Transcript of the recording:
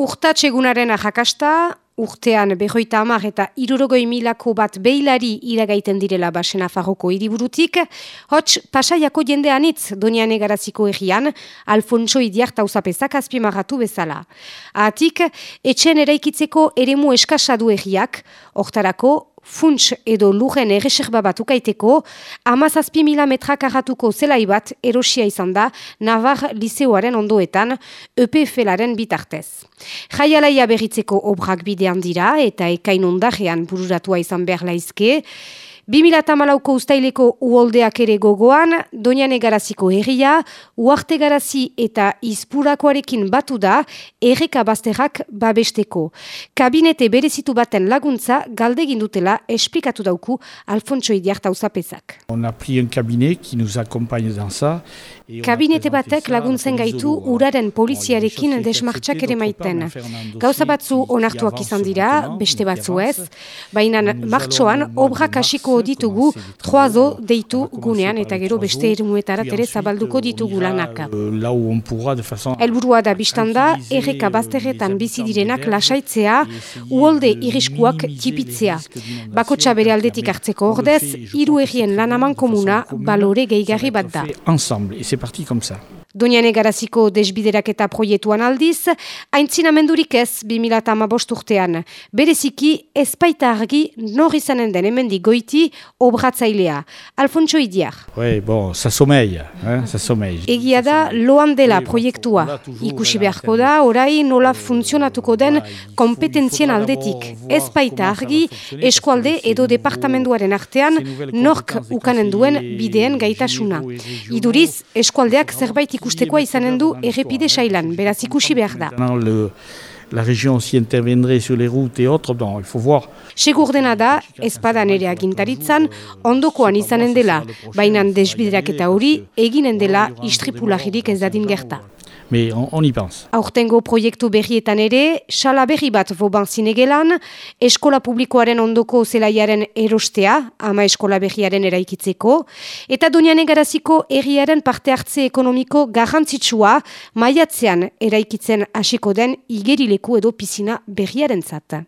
Urtatxegunaren jakasta, urtean behoita amar eta irurogoi milako bat beilari iragaiten direla basen afarroko iriburutik, hots pasaiako jendeanitz donian egaraziko egian, Alfonso Idiart hauzapezak azpimarratu bezala. Atik, etxen eraikitzeko eremu eskasadu egiak, hortarako funts edo lujen erreserba bat ukaiteko, amazazpi mila metrak arratuko zelai bat erosia izan da Navar Liseoaren ondoetan EPF-laren bitartez. Jaialaia berritzeko obrak bidean dira eta ekain ondajean bururatua izan behar laizke, 2008ko ustaileko uoldeak ere gogoan, Doñane Garaziko herria, Uarte Garazi eta Izpurakoarekin batu da, erreka bazterrak babesteko. Kabinete berezitu baten laguntza galdegin dutela esplikatu dauku Alfonso Idiarta usapezak. On a pris un cabinet qui nous accompagne dans ça. Kabinete batek laguntzen gaitu uraren poliziarekin desmartxak ere maiten. Gauza batzu onartuak izan dira, beste batzu ez, baina martxoan obrak hasiko ditugu troazo deitu gunean eta gero beste erumuetara tere zabalduko ditugu lanak. Elburua da biztanda, erreka bazterretan bizi direnak lasaitzea, uolde iriskuak tipitzea. Bakotxa bere aldetik hartzeko ordez, hiru errien lanaman komuna balore gehigarri bat da. Ensemble, et c'est parti comme ça. Doniane Garaziko desbideraketa proietuan aldiz, haintzinamendurik ez 2008 urtean. Bereziki, ezpaita argi nor izanen den hemendi goiti obratzailea. Alfonso Idiar. Oui, bon, ça sommeille, hein, ça sommeille. Egia da, loan dela proiektua. Ikusi beharko da, orai nola funtzionatuko den kompetentzien aldetik. Ezpaita argi, eskualde edo departamenduaren artean nork ukanen duen bideen gaitasuna. Iduriz, eskualdeak zerbait ikustekoa izanen du errepide sailan, beraz ikusi behar da. La région aussi interviendrait sur les routes et autres, bon, il faut voir. Segur dena da, ezpadan ere agintaritzan, ondokoan izanen dela, baina desbiderak eta hori, eginen dela istripulagirik ez dadin gerta. Mais on, on y pense. Aurtengo proiektu berrietan ere, sala berri bat boban zinegelan, eskola publikoaren ondoko zelaiaren erostea, ama eskola berriaren eraikitzeko, eta donian egaraziko erriaren parte hartze ekonomiko garrantzitsua maiatzean eraikitzen hasiko den igerileku edo pizina berriaren zata.